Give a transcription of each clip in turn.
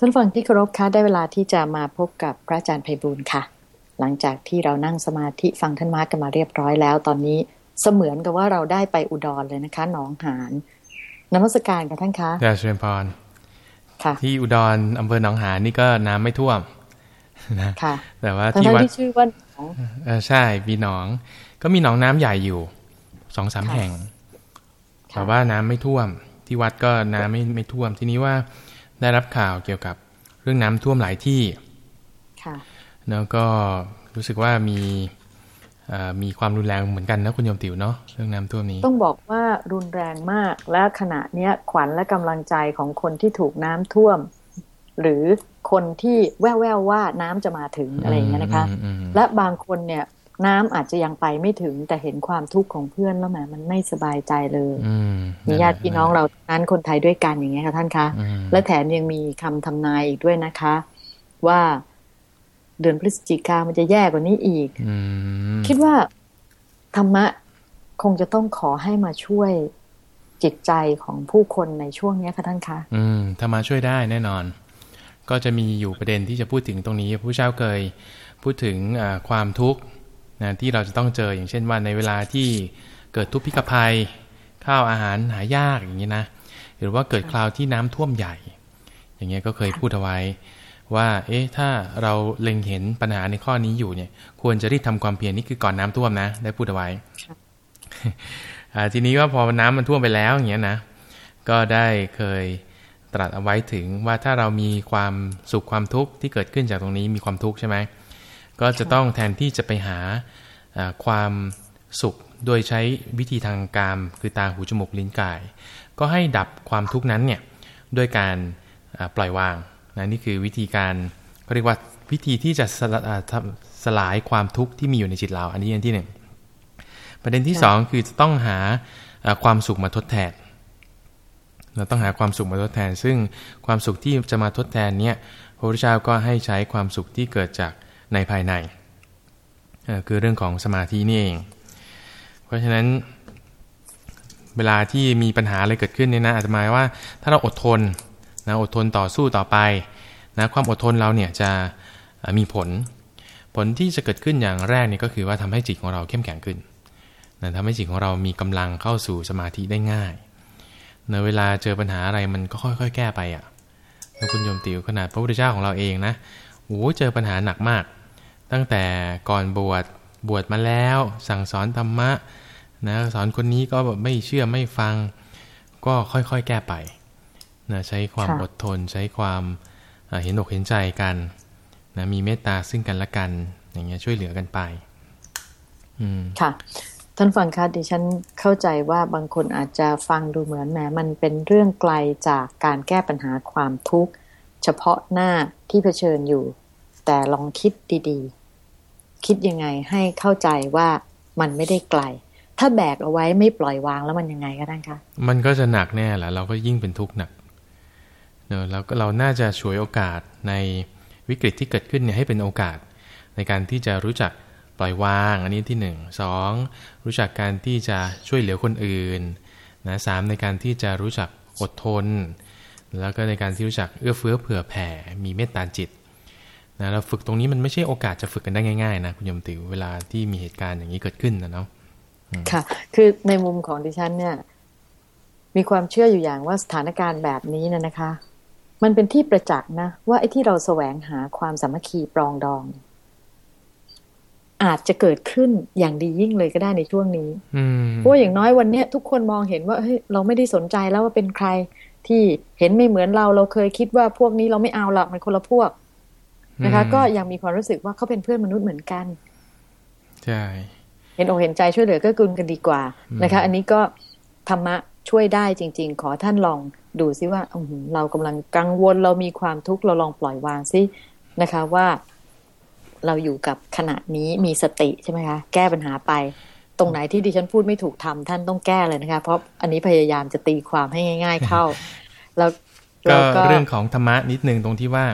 ท่านฟังที่เคารพคะได้เวลาที่จะมาพบกับพระอาจารย์ไพบูลค่ะ หลังจากที่เรานั่งสมาธิฟังท่านมาร์กกันมาเรียบร้อยแล้ว ตอนนี้เสมือนกับว่าเราได้ไปอุดรเลยนะคะหนองหานนมัสการกับท่านคะดาเชญพรค่ะ ที่อุดรอำเภอหนองหานนี่ก็น้ำไม่ท่วมนะค่ะ แต่ว่าที่วัดชื่อว่าหนองใช่มีหนอง ก็มีหนองน้ำใหญ่อยู่สองสามแห่งแต่ว่าน้ำไม่ท่วม ที่วัดก็น้ำไม่ไม่ท่วม ทีนี้ว่า ได้รับข่าวเกี่ยวกับเรื่องน้ำท่วมหลายที่ค่ะแล้วก็รู้สึกว่ามีมีความรุนแรงเหมือนกันนะคุณโยมติ๋วเนาะเรื่องน้ำท่วมนี้ ต้องบอกว่ารุนแรงมากและขณะเนี้ยขวัญและกำลังใจของคนที่ถูกน้ำท่วม หรือคนที่แว่วๆว่าน้ำจะมาถึงอะไรอย่างเงี้ยนะคะ และบางคนเนี่ย น้ำอาจจะยังไปไม่ถึงแต่เห็นความทุกข์ของเพื่อนแล้วแหมมันไม่สบายใจเลยมีญาติพี่น้องเรานั้นคนไทยด้วยกันอย่างเงี้ยค่ะท่านคะ และแถมยังมีคำทำนายอีกด้วยนะคะ ว่าเดือนพฤศจิกามันจะแย่กว่านี้อีกคิดว่าธรรมะคงจะต้องขอให้มาช่วยจิตใจของผู้คนในช่วงนี้ค่ะท่านคะ อืมธรรมะช่วยได้แน่นอน ก็จะมีอยู่ประเด็นที่จะพูดถึงตรงนี้ผู้เช่าเคยพูดถึงความทุกข์ นะที่เราจะต้องเจออย่างเช่นว่าในเวลาที่เกิดทุพพิกภัย ข้าวอาหารหายากอย่างนี้นะหรือว่าเกิดคราวที่น้ำท่วมใหญ่ อย่างเงี้ยก็เคยพูดเอาไว้ว่า เอ๊ะ ถ้าเราเล็งเห็นปัญหาในข้อนี้อยู่เนี่ย ควรจะรีบทำความเพียรนี่คือก่อนน้ำท่วมนะ ได้พูดเอาไว้ทีนี้ว่าพอน้ำมันท่วมไปแล้วอย่างเงี้ยนะ ก็ได้เคยตรัสเอาไว้ถึงว่าถ้าเรามีความสุขความทุกข์ที่เกิดขึ้นจากตรงนี้มีความทุกข์ใช่ไหม ก็จะต้องแทนที่จะไปหาความสุขโดยใช้วิธีทางการคือตาหูจมูกลิ้นกาย ก็ให้ดับความทุกข์นั้นเนี่ยด้วยการปล่อยวางนะนี่คือวิธีการเขาเรียกว่าวิธีที่จะสลสลายความทุกข์ที่มีอยู่ในจิตเรา อันนี้อันที่หนึ่งประเด็นที่สองคือจะต้องหาความสุขมาทดแทน เราต้องหาความสุขมาทดแทน ซึ่งความสุขที่จะมาทดแทนเนี่ยพระพุทธเจ้าก็ให้ใช้ความสุขที่เกิดจาก ในภายใน คือเรื่องของสมาธินี่เอง เพราะฉะนั้นเวลาที่มีปัญหาอะไรเกิดขึ้นเนี่ยนะอาจจะหมายว่าถ้าเราอดทนนะอดทนต่อสู้ต่อไปนะความอดทนเราเนี่ยจะมีผล ผลที่จะเกิดขึ้นอย่างแรกนี่ก็คือว่าทำให้จิตของเราเข้มแข็งขึ้นนะทำให้จิตของเรามีกำลังเข้าสู่สมาธิได้ง่ายในเวลาเจอปัญหาอะไรมันก็ค่อย ๆ แก้ไปอะ่ะแล้วคุณโยมติวขนาดพระพุทธเจ้าของเราเองนะโอ้เจอปัญหาหนักมาก ตั้งแต่ก่อนบวชบวชมาแล้ว สั่งสอนธรรมะนะสอนคนนี้ก็ไม่เชื่อไม่ฟัง ก็ค่อยๆแก้ไปนะใช้ความอดทน ใช้ความเห็นอกเห็นใจกันนะมีเมตตาซึ่งกันและกัน อย่างเงี้ยช่วยเหลือกันไป อืมค่ะ ท่านฟังคะดิฉันเข้าใจว่าบางคนอาจจะฟังดูเหมือนแหมมันเป็นเรื่องไกลจากการแก้ปัญหาความทุกข์ เฉพาะหน้าที่เผชิญอยู่ แต่ลองคิดดี คิดยังไงให้เข้าใจว่ามันไม่ได้ไกล ถ้าแบกเอาไว้ไม่ปล่อยวางแล้วมันยังไงก็ได้คะมันก็จะหนักแน่แหละเราก็ยิ่งเป็นทุกข์หนักเนอะแล้วก็เราน่าจะช่วยโอกาสในวิกฤตที่เกิดขึ้นเนี่ยให้เป็นโอกาส ในการที่จะรู้จักปล่อยวางอันนี้ที่หนึ่งสองรู้จักการที่จะช่วยเหลือคนอื่นนะสามในการที่จะรู้จักอดทน แล้วก็ในการที่รู้จักเอื้อเฟื้อเผื่อแผ่มีเมตตาจิต นะเราฝึกตรงนี้มันไม่ใช่โอกาสจะฝึกกันได้ง่ายๆนะคุณยมติวเวลาที่มีเหตุการณ์อย่างนี้เกิดขึ้นนะเนาะค่ะ คือในมุมของดิฉันเนี่ย มีความเชื่ออยู่อย่างว่าสถานการณ์แบบนี้นะนะคะ มันเป็นที่ประจักษ์นะ ว่าไอ้ที่เราแสวงหาความสามัคคีปรองดอง อาจจะเกิดขึ้นอย่างดียิ่งเลยก็ได้ในช่วงนี้เพราะอย่างน้อยวันเนี้ยทุกคนมองเห็นว่าเฮ้ยเราไม่ได้สนใจแล้วว่าเป็นใครที่เห็นไม่เหมือนเราเราเคยคิดว่าพวกนี้เราไม่เอาหรอกมันคนละพวก นะคะ ก็ยังมีความรู้สึกว่าเขาเป็นเพื่อนมนุษย์เหมือนกันใช่เห็นอกเห็นใจช่วยเหลือก็กุลกันดีกว่านะคะ อันนี้ก็ธรรมะช่วยได้จริง ๆ ขอท่านลองดูซิว่าเรากำลังกังวลเรามีความทุกข์เราลองปล่อยวางซินะคะว่าเราอยู่กับขณะนี้มีสติใช่ไหมคะแก้ปัญหาไป ตรงไหนที่ดิฉันพูดไม่ถูกทำท่านต้องแก้เลยนะคะ เพราะอันนี้พยายามจะตีความให้ง่าย ๆ เข้า แล้ว ก็เรื่องของธรรมะนิดนึงตรงที่ว่า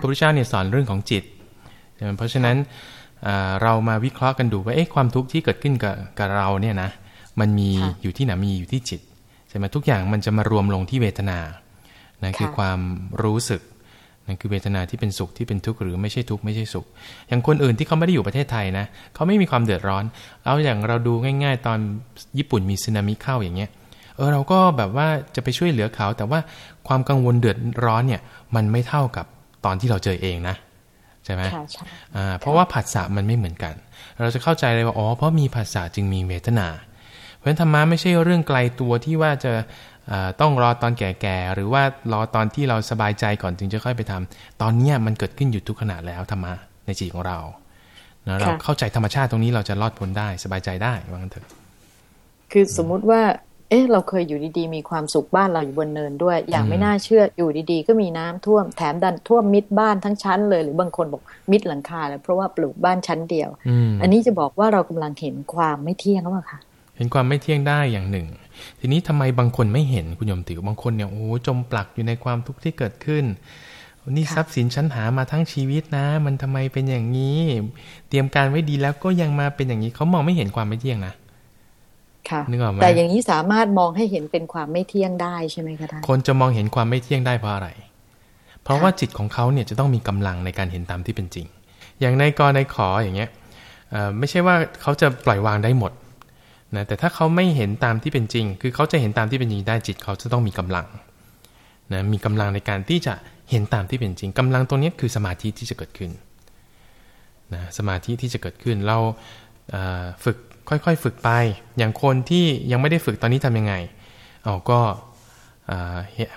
พระพุทธเจ้าเนี่ยสอนเรื่องของจิต เพราะฉะนั้นเรามาวิเคราะห์กันดูว่าเอ๊ะความทุกข์ที่เกิดขึ้นกับกับเราเนี่ยนะมันมีอยู่ที่ไหนมีอยู่ที่จิตใช่ไหมทุกอย่างมันจะมารวมลงที่เวทนานะคือความรู้สึกนั่นคือเวทนาที่เป็นสุขที่เป็นทุกข์หรือไม่ใช่ทุกข์ไม่ใช่สุข อย่างคนอื่นที่เขาไม่ได้อยู่ประเทศไทยนะเขาไม่มีความเดือดร้อน เอาอย่างเราดูง่าย ๆ ตอนญี่ปุ่นมีสึนามิเข้าอย่างเงี้ยเออเราก็แบบว่าจะไปช่วยเหลือเขา แต่ว่าความกังวลเดือดร้อนเนี่ย มันไม่เท่ากับตอนที่เราเจอเองนะใช่ไหมใช่เพราะว่าผัสสะมันไม่เหมือนกัน เราจะเข้าใจเลยว่าอ๋อเพราะมีผัสสะจึงมีเวทนา เพราะฉะนั้นธรรมะไม่ใช่เรื่องไกลตัวที่ว่าจะต้องรอตอนแก่ๆหรือว่ารอตอนที่เราสบายใจก่อนจึงจะค่อยไปทำตอนนี้มันเกิดขึ้นอยู่ทุกขณะแล้วธรรมะในจิตของเรานะเราเข้าใจธรรมชาติตรงนี้เราจะรอดพ้นได้สบายใจได้ว่างั้นเถอะคือสมมุติว่า เอ๊ะเราเคยอยู่ดีๆ มีความสุขบ้านเราอยู่บนเนินด้วย อย่างไม่น่าเชื่ออยู่ดีๆ ก็มีน้ำท่วมแถมดันท่วมมิดบ้านทั้งชั้นเลย หรือบางคนบอกมิดหลังคาเลยเพราะว่าปลูกบ้านชั้นเดียว อันนี้จะบอกว่าเรากำลังเห็นความไม่เที่ยงหรือเปล่าคะเห็นความไม่เที่ยงได้อย่างหนึ่ง ทีนี้ทำไมบางคนไม่เห็นคุณยมติวบางคนเนี่ยโอ้จมปลักอยู่ในความทุกข์ที่เกิดขึ้นนี่ทรัพย์สินฉันหามาทั้งชีวิตนะ มันทำไมเป็นอย่างนี้ เตรียมการไว้ดีแล้วก็ยังมาเป็นอย่างนี้เขามองไม่เห็นความไม่เที่ยงนะ ค่ะนึกออกไหมแต่อย่างนี้สามารถมองให้เห็นเป็นความไม่เที่ยงได้ใช่ไหมคะท่านคนจะมองเห็นความไม่เที่ยงได้เพราะอะไร เพราะว่าจิตของเขาเนี่ยจะต้องมีกำลังในการเห็นตามที่เป็นจริง อย่างในกรในขออย่างเงี้ยไม่ใช่ว่าเขาจะปล่อยวางได้หมดนะแต่ถ้าเขาไม่เห็นตามที่เป็นจริง คือเขาจะเห็นตามที่เป็นจริงได้จิตเขาจะต้องมีกำลังนะมีกำลังในการที่จะเห็นตามที่เป็นจริงกำลังตรงนี้คือสมาธิที่จะเกิดขึ้นนะสมาธิที่จะเกิดขึ้นเราฝึก ค่อยๆ ฝึกไป อย่างคนที่ยังไม่ได้ฝึกตอนนี้ทํำยังไงเอาก็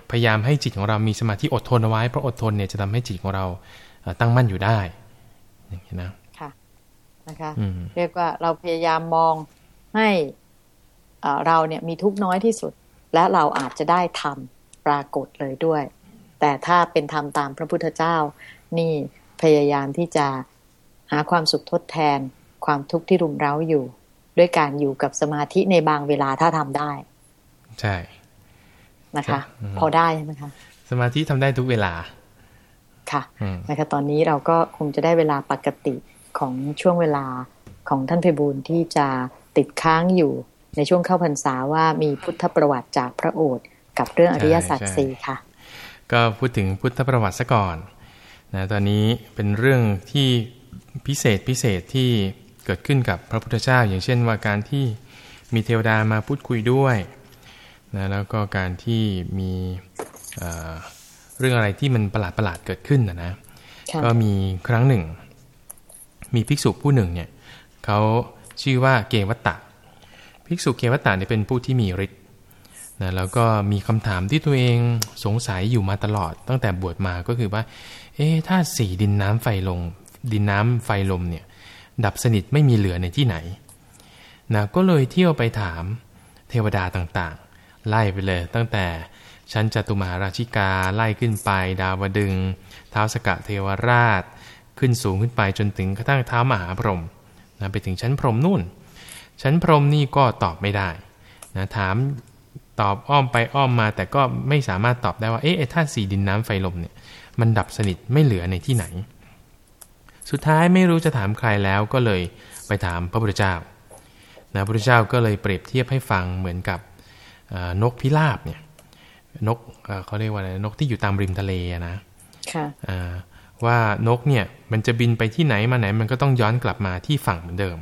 พยายามให้จิตของเรามีสมาธิอดทนเอาไว้ เพราะอดทนเนี่ยจะทำให้จิตของเราตั้งมั่นอยู่ได้อย่างนี้นะค่ะนะคะเรียกว่าเราพยายามมองให้เราเนี่ยมีทุกน้อยที่สุด และเราอาจจะได้ทำปรากฏเลยด้วย แต่ถ้าเป็นธรรมตามพระพุทธเจ้า นี่พยายามที่จะหาความสุขทดแทนความทุกข์ที่รุมเร้าอยู่ ด้วยการอยู่กับสมาธิในบางเวลาถ้าทำได้ ใช่นะคะ พอได้ใช่ไหมคะสมาธิทำได้ทุกเวลา ค่ะนะคะตอนนี้เราก็คงจะได้เวลาปกติของช่วงเวลาของท่านเพบูลที่จะติดค้างอยู่ในช่วงเข้าพรรษาว่ามีพุทธประวัติจากพระโอษฐ์กับเรื่องอริยสัจสี่ค่ะ ก็พูดถึงพุทธประวัติซะก่อนนะตอนนี้เป็นเรื่องที่พิเศษพิเศษที่ เกิดขึ้นกับพระพุทธเจ้า อย่างเช่นว่าการที่มีเทวดามาพูดคุยด้วยนะแล้วก็การที่มีเรื่องอะไรที่มันประหลาดประหลาดเกิดขึ้นนะนะก็มีครั้งหนึ่ง มีภิกษุผู้หนึ่งเนี่ยเขาชื่อว่าเกวัตตะภิกษุเกวัตตะเนี่ยเป็นผู้ที่มีฤทธิ์นะแล้วก็มีคำถามที่ตัวเองสงสัยอยู่มาตลอด ตั้งแต่บวชมาก็คือว่า เอ๊ถ้าสี่ดินน้ำไฟลงดินน้ำไฟลมเนี่ย ดับสนิทไม่มีเหลือในที่ไหนนะก็เลยเที่ยวไปถามเทวดาต่างๆ ไล่ไปเลยตั้งแต่ชั้นจตุมาราชิกาไล่ขึ้นไป ดาวดึงเท้าสกะเทวราช ขึ้นสูงขึ้นไปจนถึงกระทั่งเท้ามหาพรหมนะไปถึงชั้นพรหมนู่น ชั้นพรหมนี่ก็ตอบไม่ได้นะถามตอบอ้อมไปอ้อมมาแต่ก็ไม่สามารถตอบได้ว่าเอ๊ะธาตุสี่ดินน้ำไฟลมเนี่ยมันดับสนิทไม่เหลือในที่ไหน สุดท้ายไม่รู้จะถามใครแล้วก็เลยไปถามพระพุทธเจ้านะพระพุทธเจ้าก็เลยเปรียบเทียบให้ฟังเหมือนกับนกพิราบเนี่ยนกเขาเรียกว่าอะไรนกที่อยู่ตามริมทะเลนะค่ะว่านกเนี่ยมันจะบินไปที่ไหนมาไหนมันก็ต้องย้อนกลับมาที่ฝั่งเหมือนเดิม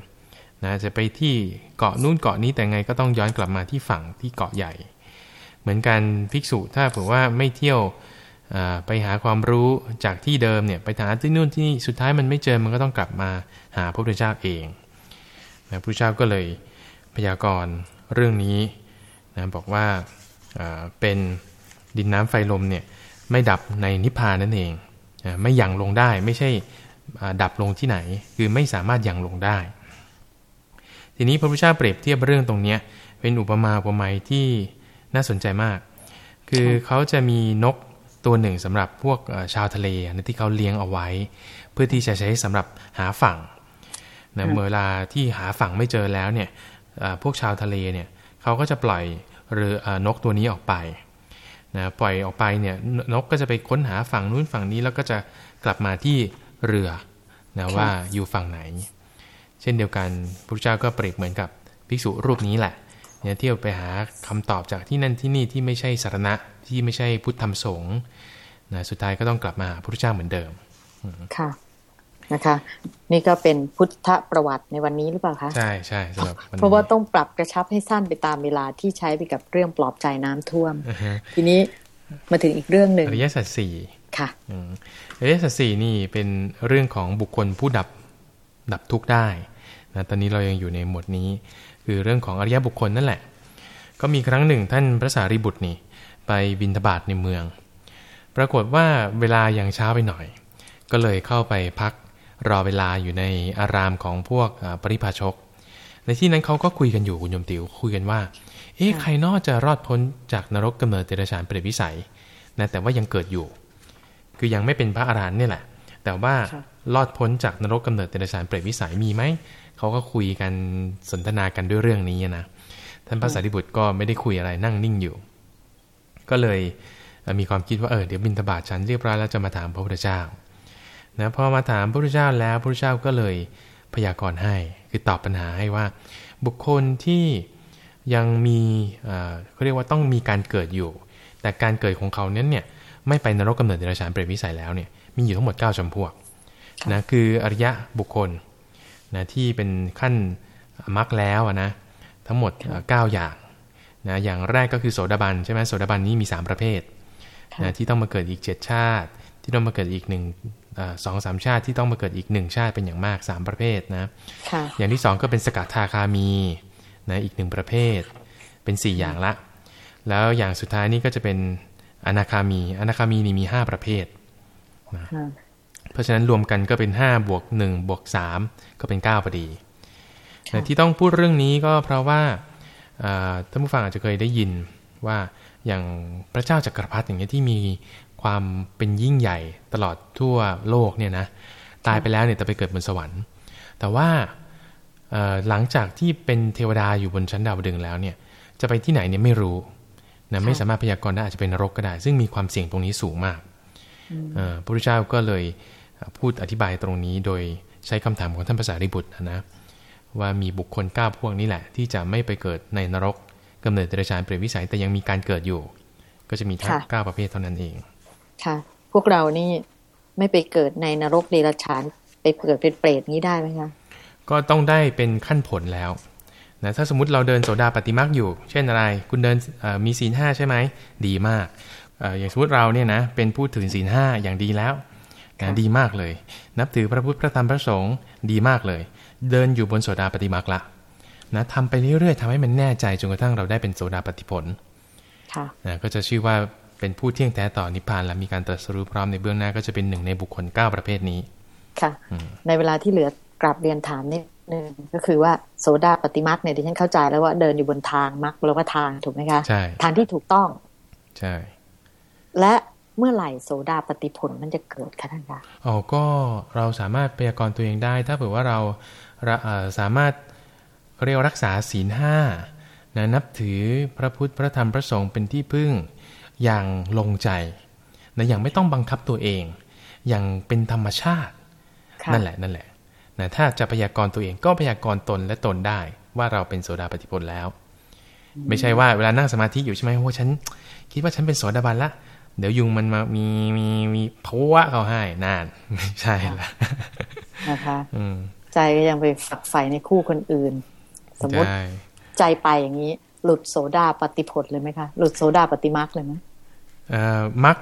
นะจะไปที่เกาะนู่นเกาะนี้แต่ไงก็ต้องย้อนกลับมาที่ฝั่งที่เกาะใหญ่ เหมือนกันภิกษุถ้าผมว่าไม่เที่ยว ไปหาความรู้จากที่เดิมเนี่ยไปหาที่นู่นที่นี่สุดท้ายมันไม่เจอมันก็ต้องกลับมาหาพระพุทธเจ้าเองพระพุทธเจ้าก็เลยพยากรณ์เรื่องนี้นะบอกว่าเป็นดินน้ำไฟลมเนี่ยไม่ดับในนิพพานนั่นเองไม่หยั่งลงได้ไม่ใช่ดับลงที่ไหน คือไม่สามารถหยั่งลงได้ ทีนี้พระพุทธเจ้าเปรียบเทียบเรื่องตรงนี้เป็นอุปมาอุปไมยที่น่าสนใจมาก คือเขาจะมีนก ตัวหนึ่งสำหรับพวกชาวทะเลนะที่เขาเลี้ยงเอาไว้ เพื่อที่จะใช้สำหรับหาฝั่งนะเมื่อเวลาที่หาฝั่งไม่เจอแล้วเนี่ยพวกชาวทะเลเนี่ยเขาก็จะปล่อยเรือนกตัวนี้ออกไปนะปล่อยออกไปเนี่ยนกก็จะไปค้นหาฝั่งนู้นฝั่งนี้แล้วก็จะกลับมาที่เรือนะว่าอยู่ฝั่งไหน เช่นเดียวกันพระเจ้าก็เปรียบเหมือนกับภิกษุรูปนี้แหละ เนี่ยเที่ยวไปหาคำตอบจากที่นั่นที่นี่ที่ไม่ใช่สารณะที่ไม่ใช่พุทธธรรมสงฆ์นะสุดท้ายก็ต้องกลับมาพระพุทธเจ้าเหมือนเดิมค่ะนะคะ นี่ก็เป็นพุทธประวัติในวันนี้หรือเปล่าคะใช่ใช่สำหรับเพราะว่าต้องปรับกระชับให้สั้นไปตามเวลาที่ใช้ไปกับเรื่องปลอบใจน้ำท่วม ทีนี้มาถึงอีกเรื่องหนึ่งอริยสัจสี่ค่ะอริยสัจสี่นี่เป็นเรื่องของบุคคลผู้ดับดับทุกข์ได้นะตอนนี้เรายังอยู่ในหมวดนี้ คือเรื่องของอริยบุคคลนั่นแหละ ก็มีครั้งหนึ่งท่านพระสารีบุตรนี่ไปบินทบาทในเมือง ปรากฏว่าเวลายังเช้าไปหน่อย ก็เลยเข้าไปพักรอเวลาอยู่ในอารามของพวกปริพาชก ในที่นั้นเขาก็คุยกันอยู่คุณยมติวคุยกันว่า เอ๊ะใครนอกจะรอดพ้นจากนรกกำเนิดเตระชานเปรตวิสัยนะแต่ว่ายังเกิดอยู่ คือยังไม่เป็นพระอรหันต์นี่แหละ แต่ว่ารอดพ้นจากนรกกำเนิดเตระชานเปรตวิสัยมีไหม เขาก็คุยกันสนทนากันด้วยเรื่องนี้นะท่านพระสารีบุตรก็ไม่ได้คุยอะไรนั่งนิ่งอยู่ ก็เลยมีความคิดว่าเออเดี๋ยวบินทบาทฉันเรียบร้อยแล้วจะมาถามพระพุทธเจ้านะพอมาถามพระพุทธเจ้าแล้วพระพุทธเจ้าก็เลยพยากรณ์ให้ คือตอบปัญหาให้ว่า บุคคลที่ยังมีเขาเรียกว่าต้องมีการเกิดอยู่ แต่การเกิดของเขานั้นเนี่ยไม่ไปนรกกำเนิดเดรัจฉานเปรตวิสัยแล้วเนี่ยมีอยู่ทั้งหมด 9จำพวกนะคืออริยะบุคคล นะที่เป็นขั้นมรรคแล้วนะทั้งหมด 9 อย่างนะอย่างแรกก็คือโสดาบันใช่ไหมโสดาบันนี้มี 3 ประเภทนะที่ต้องมาเกิดอีก 7 ชาติ ที่ต้องมาเกิดอีกหนึ่งสองสามชาติที่ต้องมาเกิดอีกหนึ่งชาติเป็นอย่างมาก 3 ประเภทนะอย่างที่ 2 ก็เป็นสกัดทาคามีนะอีกหนึ่งประเภทเป็น 4 อย่างละ แล้วอย่างสุดท้ายนี่ก็จะเป็นอนาคามีอนาคามีนี่มี 5 ประเภทนะ เพราะฉะนั้นรวมกันก็เป็น5บวก1บวก3ก็เป็น9พอดีที่ต้องพูดเรื่องนี้ก็เพราะว่าท่านผู้ฟังอาจจะเคยได้ยินว่าอย่างพระเจ้าจักรพรรดิอย่างเงี้ยที่มีความเป็นยิ่งใหญ่ตลอดทั่วโลกเนี่ยนะตายไปแล้วเนี่ยจะไปเกิดบนสวรรค์ แต่ว่าหลังจากที่เป็นเทวดาอยู่บนชั้นดาวดึงแล้วเนี่ยจะไปที่ไหนเนี่ยไม่รู้นะไม่สามารถพยากรณ์ได้อาจจะเป็นนรกก็ได้ ซึ่งมีความเสี่ยงตรงนี้สูงมาก พระพุทธเจ้าก็เลยพูดอธิบายตรงนี้โดยใช้คำถามของท่านภาษาริบุตรนะว่ามีบุคคลก้าพวกนี้แหละ ที่จะไม่ไปเกิดในนรกกำเนิดเดรัจฉานเปรตวิสัยแต่ยังมีการเกิดอยู่ ก็จะมีทั้งเก้าประเภทเท่านั้นเอง ค่ะ พวกเรานี่ไม่ไปเกิดในนรกเดรัจฉานไปเกิดเป็นเปรตนี้ได้ไหมคะก็ต้องได้เป็นขั้นผลแล้วนะถ้าสมมติเราเดินโสดาปฏิมาคอยู่ เช่นอะไร คุณเดินมีศีลห้าใช่ไหมดีมาก อย่างสมมติเราเนี่ยนะเป็นผู้ถือศีลห้าอย่างดีแล้วนะดีมากเลย นับถือพระพุทธพระธรรมพระสงฆ์ดีมากเลย เดินอยู่บนโสดาปฏิมาคละนะทำไปเรื่อยๆทำให้มันแน่ใจจนกระทั่งเราได้เป็นโสดาปฏิผลนะก็จะชื่อว่าเป็นผู้เที่ยงแท้ต่อนิพพานและมีการตรัสรู้พร้อมในเบื้องหน้าก็จะเป็นหนึ่งในบุคคลเก้าประเภทนี้ ค่ะ ในเวลาที่เหลือกลับเรียนถามนิดนึงก็คือว่าโสดาปฏิมาคเนี่ยดิฉันเข้าใจแล้วว่าเดินอยู่บนทางมรรคแปลว่าทางถูกไหมคะใช่ทางที่ถูกต้อง ใช่ และเมื่อไหร่โสดาปฏิผลมันจะเกิดคะท่านคะอ๋อก็เราสามารถพยากรณ์ตัวเองได้ ถ้าเผื่อว่าเราสามารถเรียกรักษาศีลห้านะนับถือพระพุทธพระธรรมพระสงฆ์เป็นที่พึ่งอย่างลงใจนะอย่างไม่ต้องบังคับตัวเอง อย่างเป็นธรรมชาติ นั่นแหละนั่นแหละนะถ้าจะพยากรณ์ตัวเองก็พยากรณ์ตนและตนได้ ว่าเราเป็นโสดาปฏิผลแล้ว ไม่ใช่ว่าเวลานั่งสมาธิอยู่ใช่ไหมโอ้ฉัน คิดว่าฉันเป็นโสดาบันละ เดี๋ยวยุงมันมามีมีมีพัวเขาให้นานไม่ใช่ละนะคะใจก็ยังไปฝักใฝ่ในคู่คนอื่น สมมติใจไปอย่างนี้ หลุดโสดาปฏิผลเลยไหมคะ หลุดโสดาปฏิมาคเลยไหมเอ่อมัก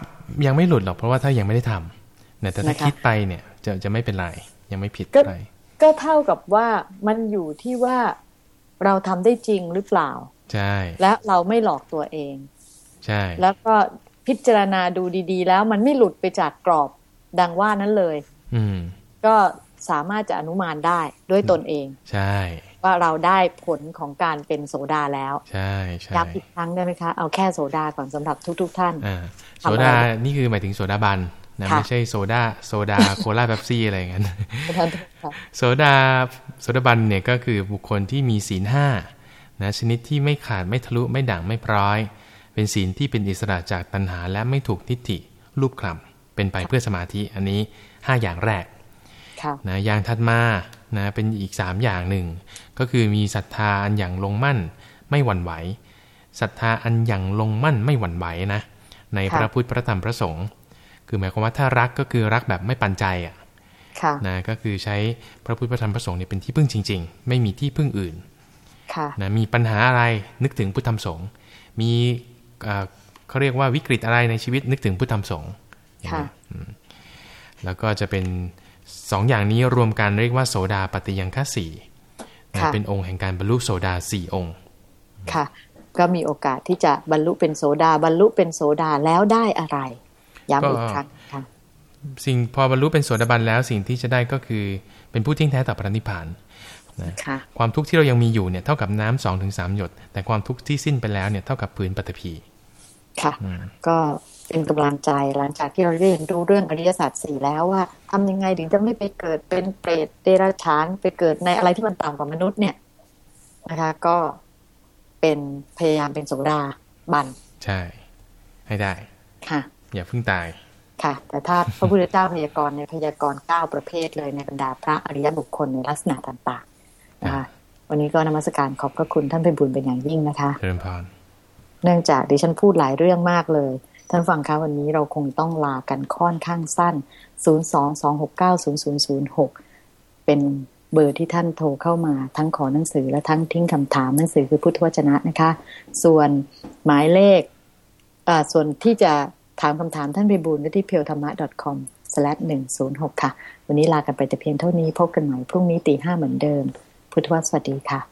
ยังไม่หลุดหรอกเพราะว่าถ้ายังไม่ได้ทำเนี่ยแต่ถ้าคิดไปเนี่ยจะจะไม่เป็นไรยังไม่ผิดอะไรก็เท่ากับว่ามันอยู่ที่ว่าเราทำได้จริงหรือเปล่า ใช่ และเราไม่หลอกตัวเอง ใช่ แล้วก็ พิจารณาดูดี ๆ แล้วมันไม่หลุดไปจากกรอบดังว่านั้นเลย อืมก็สามารถจะอนุมานได้ด้วยตนเอง ใช่ ว่าเราได้ผลของการเป็นโสดาแล้ว ใช่ใช่ย้ำอีกครั้งได้ไหมคะ เอาแค่โสดาก่อนสำหรับทุกๆท่านโสดานี่คือหมายถึงโสดาบันนะไม่ใช่โซดาโซดาโคลาเป๊ปซี่อะไรอย่างนั้นโซดาโสดาบันเนี่ยก็คือบุคคลที่มีศีลห้านะชนิดที่ไม่ขาดไม่ทะลุไม่ด่างไม่พร้อย เป็นศีลที่เป็นอิสระจากตัณหาและไม่ถูกทิฏฐิลูบคลำเป็นไปเพื่อสมาธิอันนี้ห้าอย่างแรกนะอย่างถัดมานะเป็นอีกสามอย่างหนึ่ง ก็คือมีศรัทธาอันอย่างลงมั่นไม่หวั่นไหวศรัทธาอันอย่างลงมั่นไม่หวั่นไหวนะในพระพุทธพระธรรมพระสงฆ์คือหมายความว่าถ้ารักก็คือรักแบบไม่ปันใจอะค่ะนะก็คือใช้พระพุทธพระธรรมพระสงฆ์เนี่ยเป็นที่พึ่งจริง ๆ ไม่มีที่พึ่งอื่นค่ะนะมีปัญหาอะไรนึกถึงพุทธธรรมสงฆ์มี เอ่อเขาเรียกว่าวิกฤตอะไรในชีวิตนึกถึงพุทธธรรมสงฆ์ค่ะอืมแล้วก็จะเป็นสองอย่างนี้รวมกันเรียกว่าโสดาปฏิยังฆสี่นะค่ะเป็นองค์แห่งการบรรลุโสดาสี่องค์ ค่ะ ก็มีโอกาสที่จะบรรลุเป็นโสดาบรรลุเป็นโสดาแล้วได้อะไรย้ำอีกครั้งค่ะสิ่งพอบรรลุเป็นโสดาบันแล้วสิ่งที่จะได้ก็คือเป็นผู้ทิ้งแท้ต่อพระนิพพานนะค่ะความทุกข์ที่เรายังมีอยู่เนี่ยเท่ากับน้ำสองถึงสามหยด แต่ความทุกข์ที่สิ้นไปแล้วเนี่ยเท่ากับพื้นปฐพี ค่ะ ก็เป็นกำลังใจหลังจากที่เราเรียนรู้เรื่องอริยสัจสี่แล้วว่าทำยังไงถึงจะไม่ไปเกิดเป็นเปรตเดรัจฉานไปเกิดในอะไรที่มันต่ำกว่ามนุษย์เนี่ยนะคะ ก็เป็นพยายามเป็นโสดาบัน ใช่ ให้ได้ ค่ะ อย่าเพิ่งตาย ค่ะ แต่ถ้าพระพุทธเจ้าพยากรณ์ในยพยากรณ์เก้าประเภทเลยในบรรดาพระอริยบุคคลในลักษณะต่างๆนะคะวันนี้ก็นมัสการขอบพระคุณท่านเป็นบุญเป็นอย่างยิ่งนะคะเจริญพร เนื่องจากดิฉันพูดหลายเรื่องมากเลย ท่านฟังคะวันนี้เราคงต้องลากันค่อนข้างสั้น 022690006 เป็นเบอร์ที่ท่านโทรเข้ามาทั้งขอหนังสือและทั้งทิ้งคำถามหนังสือคือพุทธวจนะนะคะ ส่วนหมายเลขส่วนที่จะถามคำถามท่านไปบูลที่ p e o t h a m a com 106ค่ะ วันนี้ลากันไปแต่เพียงเท่านี้พบกันใหม่พรุ่งนี้ตีห้าเหมือนเดิม พุทธวสวัสดีค่ะ